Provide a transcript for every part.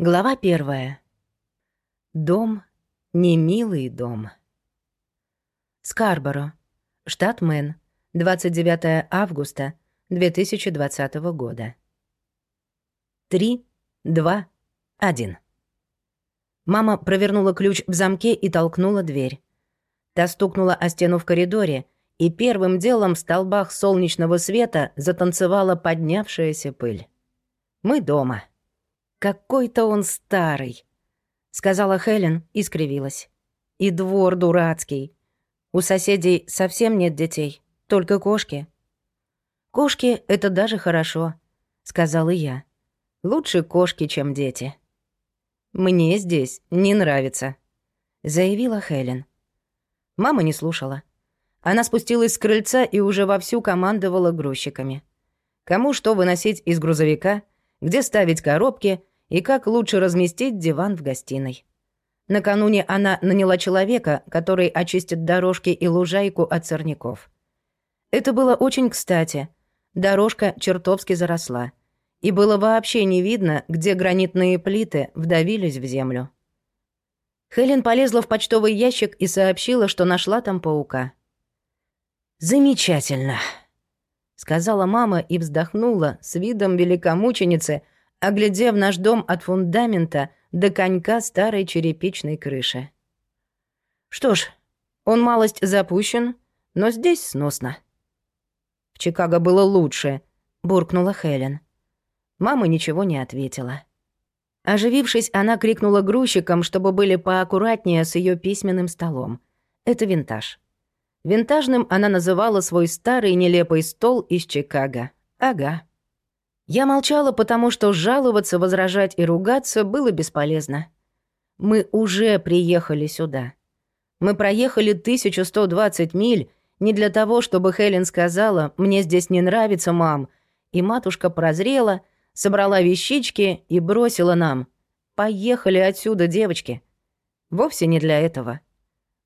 Глава первая. Дом, не милый дом. Скарборо, штат Мэн, 29 августа 2020 года. 3, 2, 1. Мама провернула ключ в замке и толкнула дверь. Та стукнула о стену в коридоре, и первым делом в столбах солнечного света затанцевала поднявшаяся пыль. Мы дома. «Какой-то он старый», — сказала Хелен и скривилась. «И двор дурацкий. У соседей совсем нет детей, только кошки». «Кошки — это даже хорошо», — сказала я. «Лучше кошки, чем дети». «Мне здесь не нравится», — заявила Хелен. Мама не слушала. Она спустилась с крыльца и уже вовсю командовала грузчиками. Кому что выносить из грузовика, где ставить коробки и как лучше разместить диван в гостиной. Накануне она наняла человека, который очистит дорожки и лужайку от сорняков. Это было очень кстати. Дорожка чертовски заросла. И было вообще не видно, где гранитные плиты вдавились в землю. Хелен полезла в почтовый ящик и сообщила, что нашла там паука. «Замечательно», — сказала мама и вздохнула с видом великомученицы — оглядев наш дом от фундамента до конька старой черепичной крыши. Что ж, он малость запущен, но здесь сносно. В Чикаго было лучше, буркнула Хелен. Мама ничего не ответила. Оживившись, она крикнула грузчикам, чтобы были поаккуратнее с ее письменным столом. Это винтаж. Винтажным она называла свой старый нелепый стол из Чикаго. Ага. Я молчала, потому что жаловаться, возражать и ругаться было бесполезно. Мы уже приехали сюда. Мы проехали 1120 миль не для того, чтобы Хелен сказала «мне здесь не нравится, мам», и матушка прозрела, собрала вещички и бросила нам «поехали отсюда, девочки». Вовсе не для этого.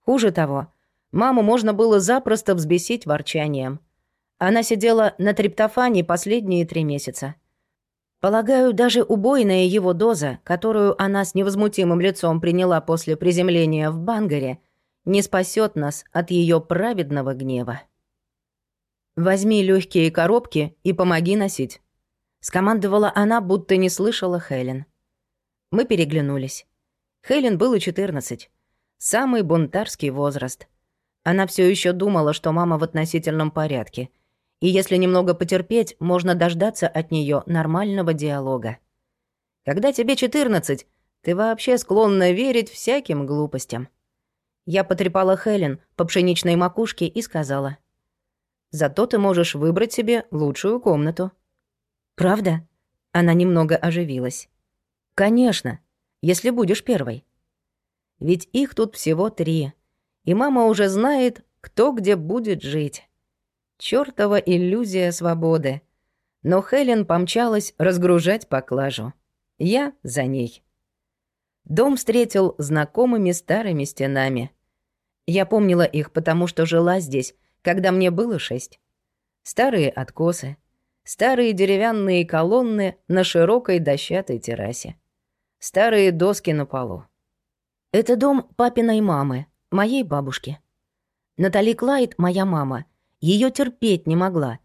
Хуже того, маму можно было запросто взбесить ворчанием – она сидела на триптофане последние три месяца. Полагаю, даже убойная его доза, которую она с невозмутимым лицом приняла после приземления в Бангаре, не спасет нас от ее праведного гнева. «Возьми легкие коробки и помоги носить», — скомандовала она, будто не слышала Хелен. Мы переглянулись. Хелен было 14. Самый бунтарский возраст. Она все еще думала, что мама в относительном порядке — и если немного потерпеть, можно дождаться от нее нормального диалога. Когда тебе 14, ты вообще склонна верить всяким глупостям. Я потрепала Хелен по пшеничной макушке и сказала. «Зато ты можешь выбрать себе лучшую комнату». «Правда?» Она немного оживилась. «Конечно, если будешь первой. Ведь их тут всего три, и мама уже знает, кто где будет жить». Чёртова иллюзия свободы. Но Хелен помчалась разгружать поклажу. Я за ней. Дом встретил знакомыми старыми стенами. Я помнила их, потому что жила здесь, когда мне было шесть. Старые откосы, старые деревянные колонны на широкой дощатой террасе, старые доски на полу. Это дом папиной мамы, моей бабушки. Натали Клайд, моя мама, ее терпеть не могла.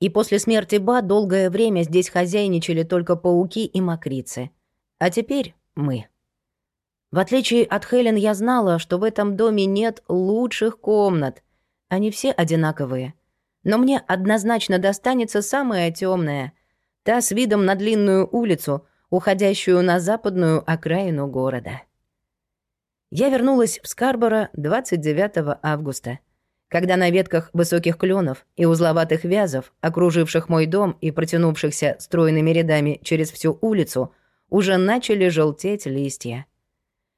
И после смерти Ба долгое время здесь хозяйничали только пауки и мокрицы. А теперь мы. В отличие от Хелен, я знала, что в этом доме нет лучших комнат. Они все одинаковые. Но мне однозначно достанется самая темная, та с видом на длинную улицу, уходящую на западную окраину города. Я вернулась в Скарборо 29 августа — когда на ветках высоких кленов и узловатых вязов, окруживших мой дом и протянувшихся стройными рядами через всю улицу, уже начали желтеть листья.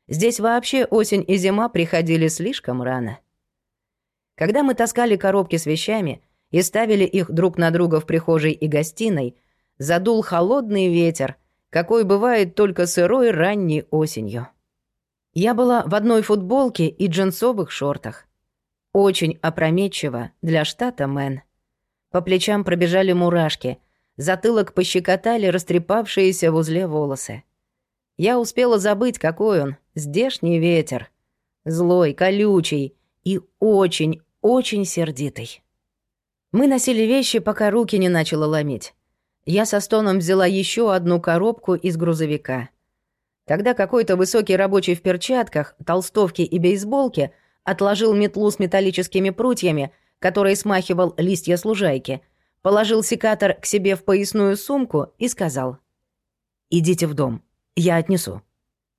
Здесь вообще осень и зима приходили слишком рано. Когда мы таскали коробки с вещами и ставили их друг на друга в прихожей и гостиной, задул холодный ветер, какой бывает только сырой ранней осенью. Я была в одной футболке и джинсовых шортах. Очень опрометчиво для штата Мэн. По плечам пробежали мурашки, затылок пощекотали растрепавшиеся в узле волосы. Я успела забыть, какой он, здешний ветер. Злой, колючий и очень-очень сердитый. Мы носили вещи, пока руки не начало ломить. Я со стоном взяла еще одну коробку из грузовика. Тогда какой-то высокий рабочий в перчатках, толстовке и бейсболке отложил метлу с металлическими прутьями, который смахивал листья с лужайки, положил секатор к себе в поясную сумку и сказал «Идите в дом, я отнесу».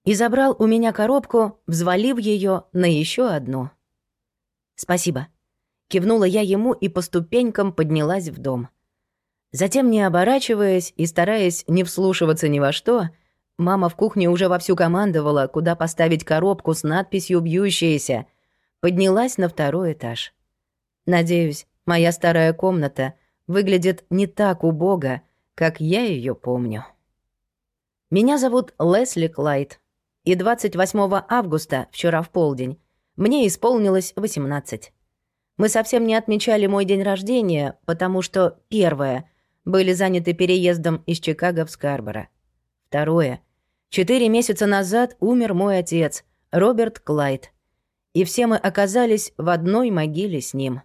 И забрал у меня коробку, взвалив ее на еще одну. «Спасибо», — кивнула я ему и по ступенькам поднялась в дом. Затем, не оборачиваясь и стараясь не вслушиваться ни во что, мама в кухне уже вовсю командовала, куда поставить коробку с надписью «Бьющаяся», поднялась на второй этаж. Надеюсь, моя старая комната выглядит не так убого, как я ее помню. Меня зовут Лесли Клайд, и 28 августа, вчера в полдень, мне исполнилось 18. Мы совсем не отмечали мой день рождения, потому что, первое, были заняты переездом из Чикаго в Скарборо. Второе, четыре месяца назад умер мой отец, Роберт Клайд, и все мы оказались в одной могиле с ним.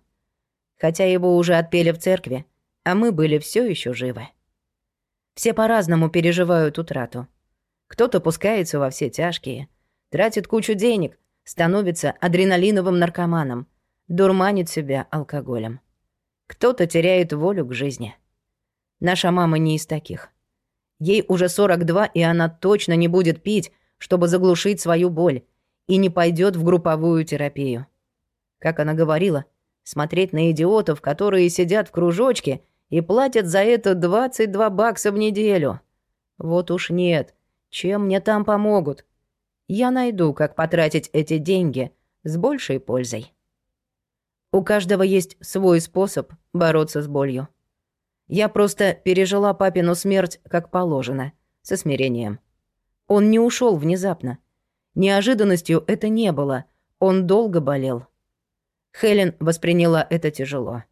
Хотя его уже отпели в церкви, а мы были все еще живы. Все по-разному переживают утрату. Кто-то пускается во все тяжкие, тратит кучу денег, становится адреналиновым наркоманом, дурманит себя алкоголем. Кто-то теряет волю к жизни. Наша мама не из таких. Ей уже 42, и она точно не будет пить, чтобы заглушить свою боль, и не пойдет в групповую терапию. Как она говорила, смотреть на идиотов, которые сидят в кружочке и платят за это 22 бакса в неделю. Вот уж нет. Чем мне там помогут? Я найду, как потратить эти деньги с большей пользой. У каждого есть свой способ бороться с болью. Я просто пережила папину смерть как положено, со смирением. Он не ушел внезапно. Неожиданностью это не было. Он долго болел. Хелен восприняла это тяжело.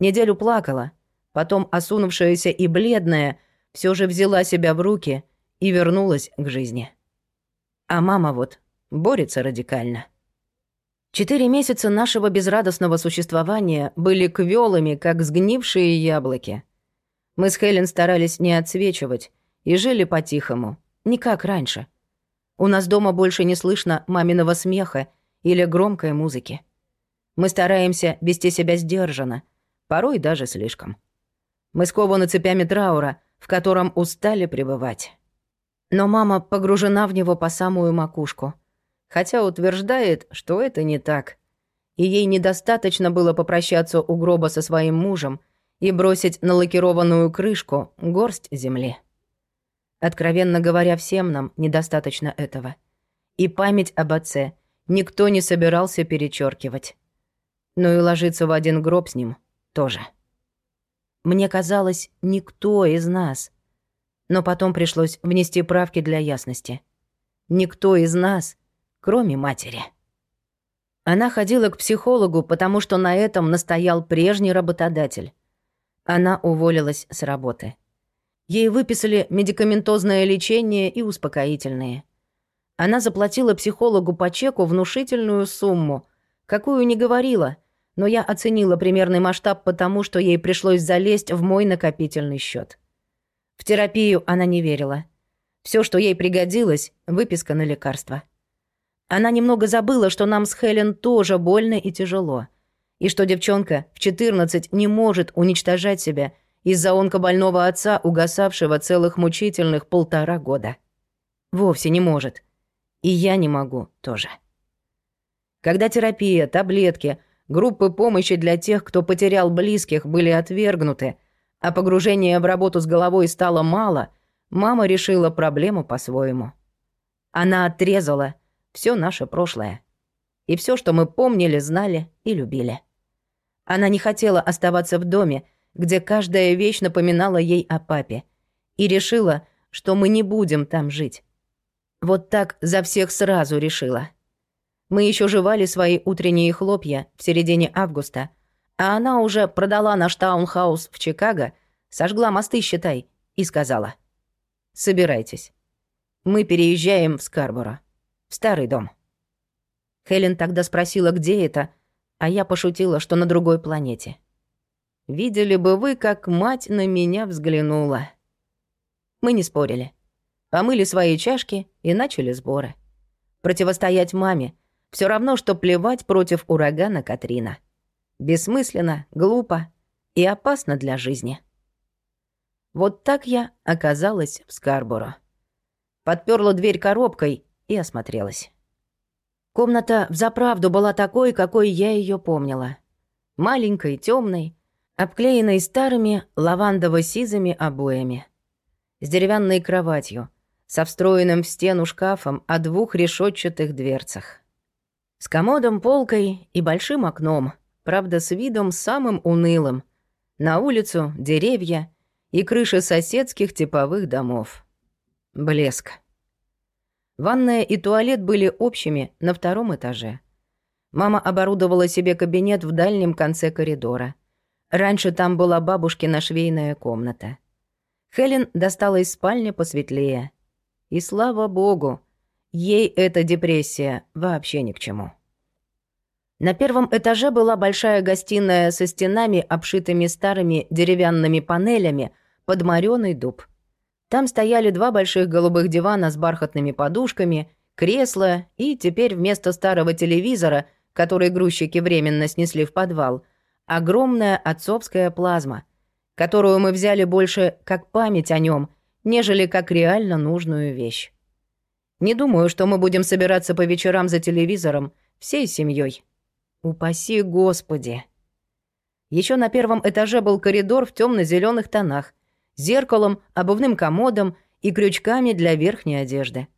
Неделю плакала, потом осунувшаяся и бледная все же взяла себя в руки и вернулась к жизни. А мама вот борется радикально. Четыре месяца нашего безрадостного существования были квелыми, как сгнившие яблоки. Мы с Хелен старались не отсвечивать и жили по-тихому, не как раньше. У нас дома больше не слышно маминого смеха или громкой музыки. Мы стараемся вести себя сдержанно, порой даже слишком. Мы скованы цепями траура, в котором устали пребывать. Но мама погружена в него по самую макушку, хотя утверждает, что это не так. И ей недостаточно было попрощаться у гроба со своим мужем и бросить на лакированную крышку горсть земли. Откровенно говоря, всем нам недостаточно этого. И память об отце никто не собирался перечеркивать. Но и ложиться в один гроб с ним тоже. Мне казалось, никто из нас. Но потом пришлось внести правки для ясности. Никто из нас, кроме матери. Она ходила к психологу, потому что на этом настоял прежний работодатель. Она уволилась с работы. Ей выписали медикаментозное лечение и успокоительные. Она заплатила психологу по чеку внушительную сумму, какую не говорила, но я оценила примерный масштаб потому, что ей пришлось залезть в мой накопительный счет. В терапию она не верила. Все, что ей пригодилось, выписка на лекарства. Она немного забыла, что нам с Хелен тоже больно и тяжело, и что девчонка в 14 не может уничтожать себя – из-за онкобольного отца, угасавшего целых мучительных полтора года. Вовсе не может. И я не могу тоже. Когда терапия, таблетки, группы помощи для тех, кто потерял близких, были отвергнуты, а погружение в работу с головой стало мало, мама решила проблему по-своему. Она отрезала все наше прошлое. И все, что мы помнили, знали и любили. Она не хотела оставаться в доме, где каждая вещь напоминала ей о папе, и решила, что мы не будем там жить. Вот так за всех сразу решила. Мы еще жевали свои утренние хлопья в середине августа, а она уже продала наш таунхаус в Чикаго, сожгла мосты, считай, и сказала. «Собирайтесь. Мы переезжаем в Скарборо, в старый дом. Хелен тогда спросила, где это, а я пошутила, что на другой планете. Видели бы вы, как мать на меня взглянула. Мы не спорили. Помыли свои чашки и начали сборы. Противостоять маме — все равно, что плевать против урагана Катрина. Бессмысленно, глупо и опасно для жизни. Вот так я оказалась в Скарборо. Подперла дверь коробкой и осмотрелась. Комната взаправду была такой, какой я ее помнила. Маленькой, темной, обклеенной старыми лавандово-сизыми обоями. С деревянной кроватью, со встроенным в стену шкафом о двух решетчатых дверцах. С комодом, полкой и большим окном, правда, с видом самым унылым. На улицу, деревья и крыши соседских типовых домов. Блеск. Ванная и туалет были общими на втором этаже. Мама оборудовала себе кабинет в дальнем конце коридора. Раньше там была бабушкина швейная комната. Хелен достала из спальни посветлее. И слава богу, ей эта депрессия вообще ни к чему. На первом этаже была большая гостиная со стенами, обшитыми старыми деревянными панелями, под морёный дуб — там стояли два больших голубых дивана с бархатными подушками, кресло и теперь вместо старого телевизора, который грузчики временно снесли в подвал, огромная отцовская плазма, которую мы взяли больше как память о нем, нежели как реально нужную вещь. Не думаю, что мы будем собираться по вечерам за телевизором всей семьей. Упаси Господи. Еще на первом этаже был коридор в темно зеленых тонах, зеркалом, обувным комодом и крючками для верхней одежды.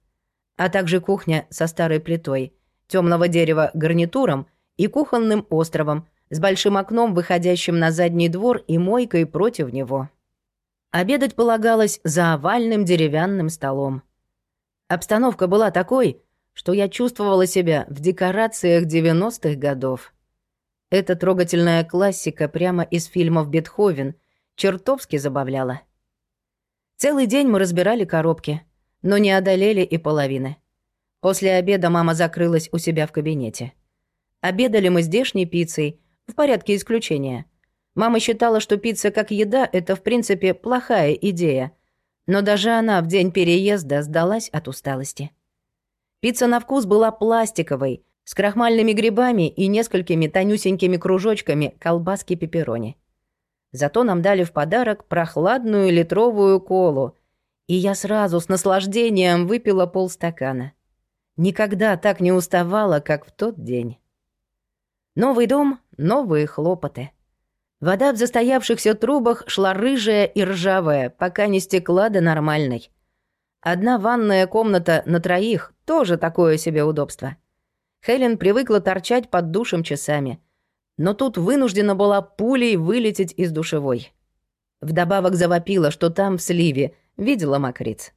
А также кухня со старой плитой, темного дерева гарнитуром и кухонным островом с большим окном, выходящим на задний двор и мойкой против него. Обедать полагалось за овальным деревянным столом. Обстановка была такой, что я чувствовала себя в декорациях 90-х годов. Эта трогательная классика прямо из фильмов «Бетховен» чертовски забавляла. Целый день мы разбирали коробки, но не одолели и половины. После обеда мама закрылась у себя в кабинете. Обедали мы здешней пиццей, в порядке исключения. Мама считала, что пицца как еда — это, в принципе, плохая идея. Но даже она в день переезда сдалась от усталости. Пицца на вкус была пластиковой, с крахмальными грибами и несколькими тонюсенькими кружочками колбаски пепперони. Зато нам дали в подарок прохладную литровую колу, и я сразу с наслаждением выпила полстакана. Никогда так не уставала, как в тот день. Новый дом — новые хлопоты. Вода в застоявшихся трубах шла рыжая и ржавая, пока не стекла до нормальной. Одна ванная комната на троих — тоже такое себе удобство. Хелен привыкла торчать под душем часами — но тут вынуждена была пулей вылететь из душевой. Вдобавок завопила, что там, в сливе, видела мокриц.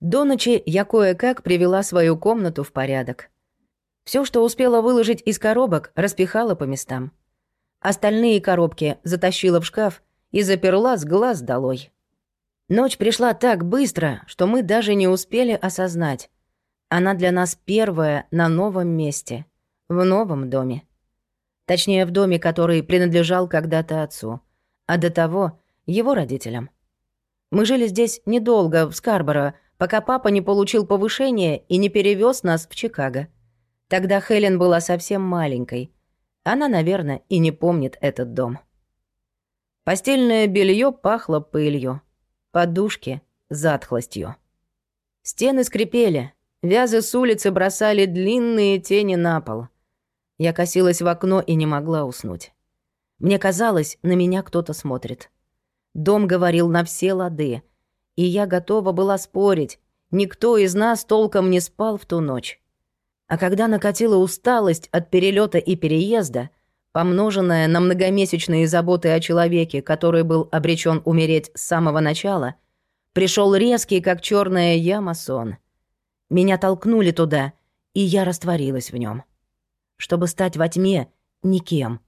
До ночи я кое-как привела свою комнату в порядок. Все, что успела выложить из коробок, распихала по местам. Остальные коробки затащила в шкаф и заперла с глаз долой. Ночь пришла так быстро, что мы даже не успели осознать. Она для нас первая на новом месте, в новом доме. Точнее, в доме, который принадлежал когда-то отцу, а до того — его родителям. Мы жили здесь недолго, в Скарборо, пока папа не получил повышение и не перевез нас в Чикаго. Тогда Хелен была совсем маленькой. Она, наверное, и не помнит этот дом. Постельное белье пахло пылью, подушки — затхлостью. Стены скрипели, вязы с улицы бросали длинные тени на пол — я косилась в окно и не могла уснуть. Мне казалось, на меня кто-то смотрит. Дом говорил на все лады, и я готова была спорить. Никто из нас толком не спал в ту ночь. А когда накатила усталость от перелета и переезда, помноженная на многомесячные заботы о человеке, который был обречен умереть с самого начала, пришел резкий, как черная яма, сон. Меня толкнули туда, и я растворилась в нем чтобы стать во тьме никем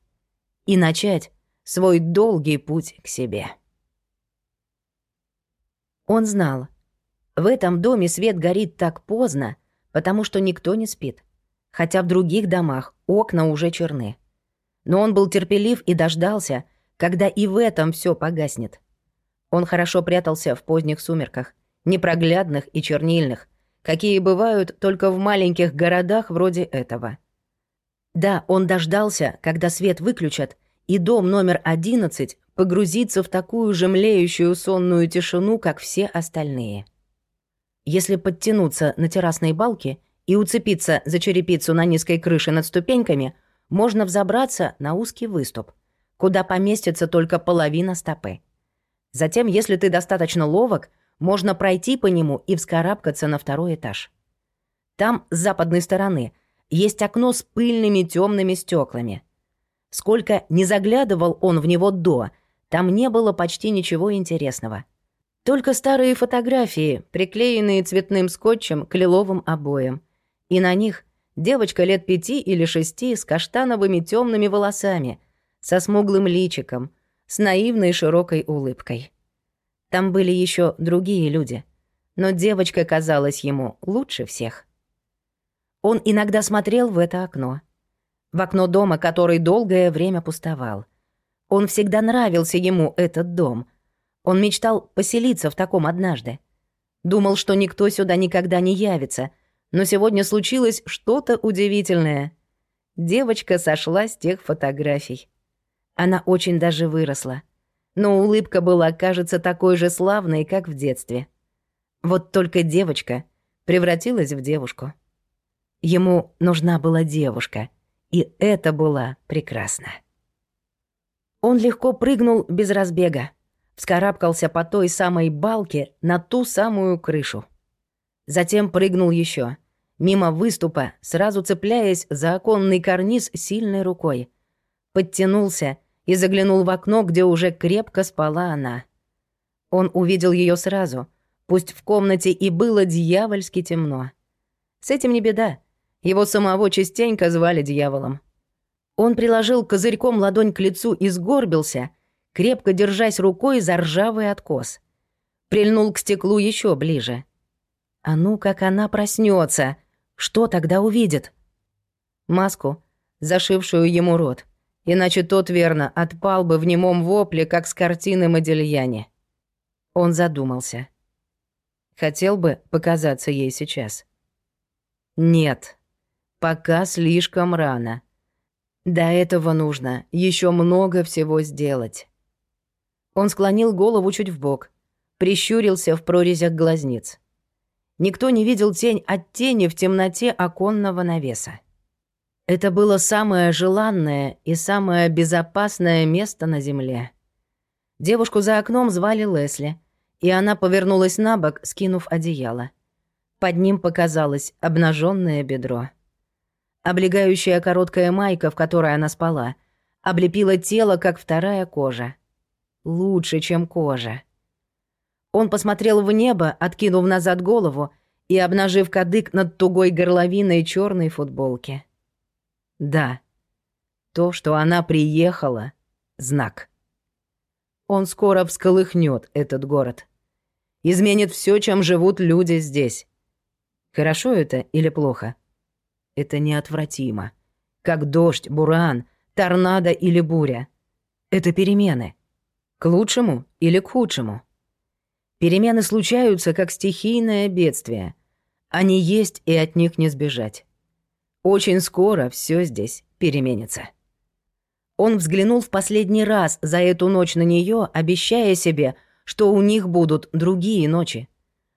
и начать свой долгий путь к себе. Он знал. В этом доме свет горит так поздно, потому что никто не спит. Хотя в других домах окна уже черны. Но он был терпелив и дождался, когда и в этом все погаснет. Он хорошо прятался в поздних сумерках, непроглядных и чернильных, какие бывают только в маленьких городах вроде этого. Да, он дождался, когда свет выключат, и дом номер 11 погрузится в такую же млеющую сонную тишину, как все остальные. Если подтянуться на террасной балке и уцепиться за черепицу на низкой крыше над ступеньками, можно взобраться на узкий выступ, куда поместится только половина стопы. Затем, если ты достаточно ловок, можно пройти по нему и вскарабкаться на второй этаж. Там, с западной стороны, есть окно с пыльными темными стеклами. Сколько не заглядывал он в него до, там не было почти ничего интересного. Только старые фотографии, приклеенные цветным скотчем к лиловым обоям. И на них девочка лет пяти или шести с каштановыми темными волосами, со смуглым личиком, с наивной широкой улыбкой. Там были еще другие люди, но девочка казалась ему лучше всех. Он иногда смотрел в это окно. В окно дома, который долгое время пустовал. Он всегда нравился ему, этот дом. Он мечтал поселиться в таком однажды. Думал, что никто сюда никогда не явится, но сегодня случилось что-то удивительное. Девочка сошла с тех фотографий. Она очень даже выросла но улыбка была, кажется, такой же славной, как в детстве. Вот только девочка превратилась в девушку. Ему нужна была девушка, и это была прекрасно. Он легко прыгнул без разбега, вскарабкался по той самой балке на ту самую крышу. Затем прыгнул еще, мимо выступа, сразу цепляясь за оконный карниз сильной рукой. Подтянулся и заглянул в окно, где уже крепко спала она. Он увидел ее сразу, пусть в комнате и было дьявольски темно. С этим не беда, его самого частенько звали дьяволом. Он приложил козырьком ладонь к лицу и сгорбился, крепко держась рукой за ржавый откос. Прильнул к стеклу еще ближе. А ну, как она проснется, что тогда увидит? Маску, зашившую ему рот — иначе тот, верно, отпал бы в немом вопле, как с картины Модельяне. Он задумался. Хотел бы показаться ей сейчас. Нет, пока слишком рано. До этого нужно еще много всего сделать. Он склонил голову чуть в бок, прищурился в прорезях глазниц. Никто не видел тень от тени в темноте оконного навеса. Это было самое желанное и самое безопасное место на Земле. Девушку за окном звали Лесли, и она повернулась на бок, скинув одеяло. Под ним показалось обнаженное бедро. Облегающая короткая майка, в которой она спала, облепила тело, как вторая кожа. Лучше, чем кожа. Он посмотрел в небо, откинув назад голову и обнажив кадык над тугой горловиной черной футболки. Да. То, что она приехала — знак. Он скоро всколыхнет этот город. Изменит все, чем живут люди здесь. Хорошо это или плохо? Это неотвратимо. Как дождь, буран, торнадо или буря. Это перемены. К лучшему или к худшему. Перемены случаются, как стихийное бедствие. Они есть, и от них не сбежать. Очень скоро все здесь переменится. Он взглянул в последний раз за эту ночь на нее, обещая себе, что у них будут другие ночи,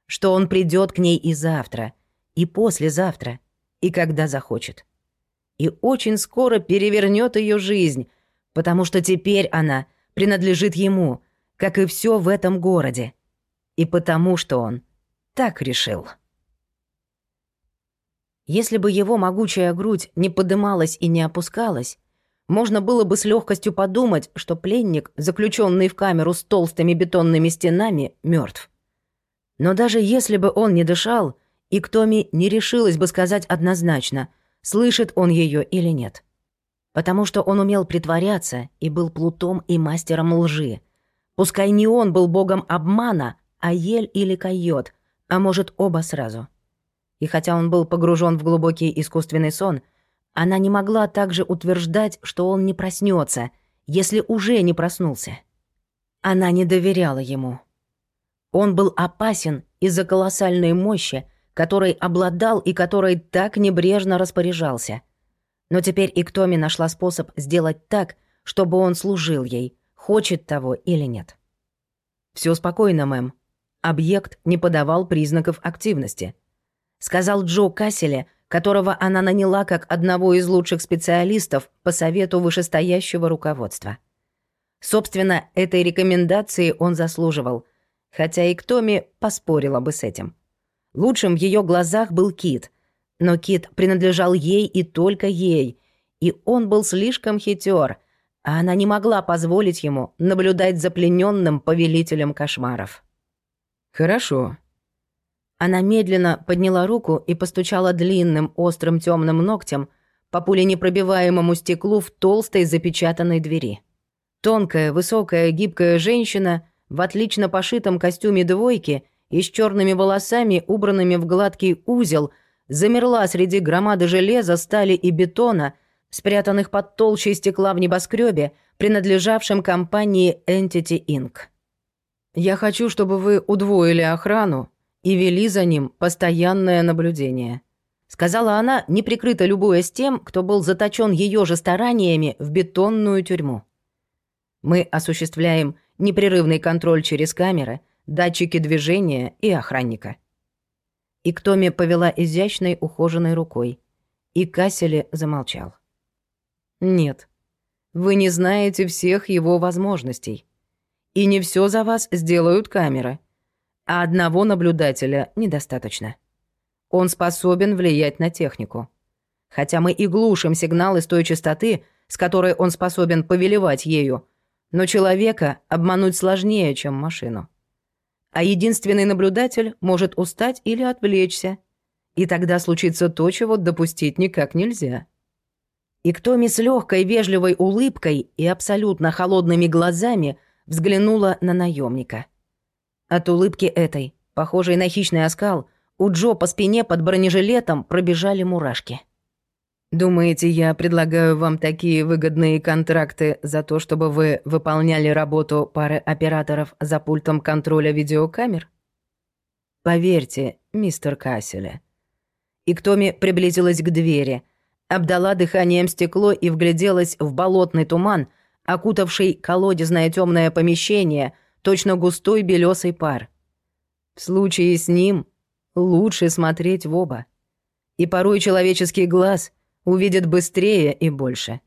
что он придет к ней и завтра, и послезавтра, и когда захочет. И очень скоро перевернет ее жизнь, потому что теперь она принадлежит ему, как и все в этом городе, и потому что он так решил. Если бы его могучая грудь не подымалась и не опускалась, можно было бы с легкостью подумать, что пленник, заключенный в камеру с толстыми бетонными стенами, мертв. Но даже если бы он не дышал, и Ктоми не решилась бы сказать однозначно, слышит он ее или нет. Потому что он умел притворяться и был плутом и мастером лжи. Пускай не он был богом обмана, а Ель или Койот, А может, оба сразу. И хотя он был погружен в глубокий искусственный сон, она не могла также утверждать, что он не проснется, если уже не проснулся. Она не доверяла ему. Он был опасен из-за колоссальной мощи, которой обладал и которой так небрежно распоряжался. Но теперь Иктоми нашла способ сделать так, чтобы он служил ей, хочет того или нет. Все спокойно, мэм. Объект не подавал признаков активности. Сказал Джо Касселе, которого она наняла как одного из лучших специалистов по совету вышестоящего руководства. Собственно, этой рекомендации он заслуживал, хотя и Ктоми поспорила бы с этим. Лучшим в ее глазах был Кит, но Кит принадлежал ей и только ей, и он был слишком хитер, а она не могла позволить ему наблюдать за плененным повелителем кошмаров. «Хорошо». Она медленно подняла руку и постучала длинным, острым темным ногтем по пуленепробиваемому стеклу в толстой запечатанной двери. Тонкая, высокая, гибкая женщина в отлично пошитом костюме двойки и с черными волосами, убранными в гладкий узел, замерла среди громады железа, стали и бетона, спрятанных под толщей стекла в небоскребе, принадлежавшем компании Entity Inc. «Я хочу, чтобы вы удвоили охрану и вели за ним постоянное наблюдение», сказала она, неприкрыто любуясь тем, кто был заточен ее же стараниями в бетонную тюрьму. Мы осуществляем непрерывный контроль через камеры, датчики движения и охранника. И Ктоми повела изящной ухоженной рукой, и Кассели замолчал. «Нет, вы не знаете всех его возможностей. И не все за вас сделают камеры, а одного наблюдателя недостаточно. Он способен влиять на технику. Хотя мы и глушим сигналы с той частоты, с которой он способен повелевать ею, но человека обмануть сложнее, чем машину. А единственный наблюдатель может устать или отвлечься, и тогда случится то, чего допустить никак нельзя. И Ктоми с легкой вежливой улыбкой и абсолютно холодными глазами взглянула на наемника. От улыбки этой, похожей на хищный оскал, у Джо по спине под бронежилетом пробежали мурашки. Думаете, я предлагаю вам такие выгодные контракты за то, чтобы вы выполняли работу пары операторов за пультом контроля видеокамер? Поверьте, мистер Касселе. И Ктоми приблизилась к двери, обдала дыханием стекло и вгляделась в болотный туман, окутавший колодезное темное помещение, точно густой белесый пар. В случае с ним лучше смотреть в оба. И порой человеческий глаз — увидят быстрее и больше.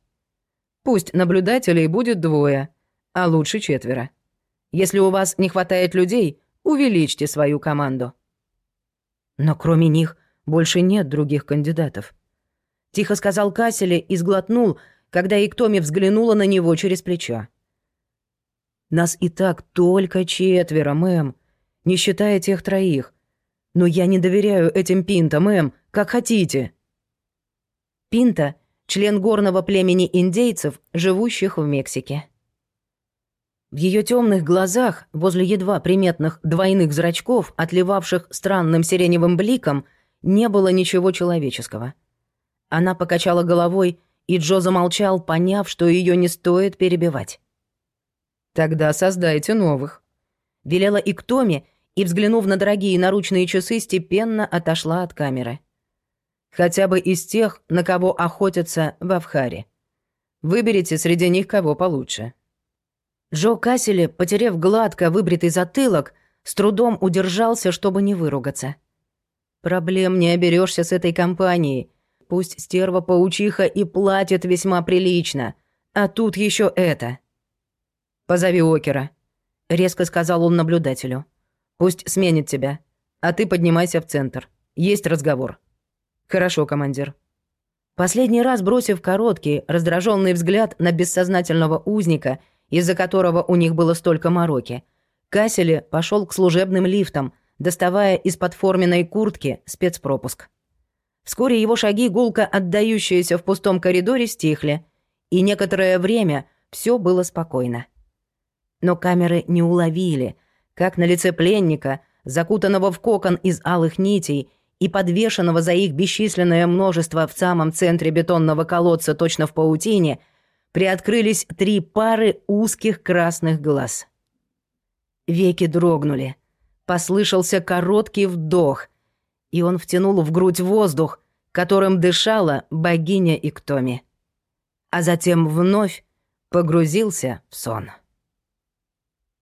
Пусть наблюдателей будет двое, а лучше четверо. Если у вас не хватает людей, увеличьте свою команду. Но кроме них больше нет других кандидатов. Тихо сказал Касселе и сглотнул, когда Иктоми взглянула на него через плечо. «Нас и так только четверо, мэм, не считая тех троих. Но я не доверяю этим пинтам, мэм, как хотите». Пинта – член горного племени индейцев, живущих в Мексике. В ее темных глазах, возле едва приметных двойных зрачков, отливавших странным сиреневым бликом, не было ничего человеческого. Она покачала головой, и Джо замолчал, поняв, что ее не стоит перебивать. «Тогда создайте новых», — велела Иктоми, и, взглянув на дорогие наручные часы, степенно отошла от камеры. Хотя бы из тех, на кого охотятся в Авхаре. Выберите среди них кого получше». Джо Кассели, потеряв гладко выбритый затылок, с трудом удержался, чтобы не выругаться. «Проблем не оберешься с этой компанией. Пусть стерва-паучиха и платит весьма прилично, а тут еще это». «Позови Окера», — резко сказал он наблюдателю. «Пусть сменит тебя, а ты поднимайся в центр. Есть разговор». «Хорошо, командир». Последний раз бросив короткий, раздраженный взгляд на бессознательного узника, из-за которого у них было столько мороки, Касселе пошел к служебным лифтам, доставая из-под форменной куртки спецпропуск. Вскоре его шаги, гулко отдающиеся в пустом коридоре, стихли, и некоторое время все было спокойно. Но камеры не уловили, как на лице пленника закутанного в кокон из алых нитей и подвешенного за их бесчисленное множество в самом центре бетонного колодца точно в паутине, приоткрылись три пары узких красных глаз. Веки дрогнули. Послышался короткий вдох, и он втянул в грудь воздух, которым дышала богиня Иктоми. А затем вновь погрузился в сон.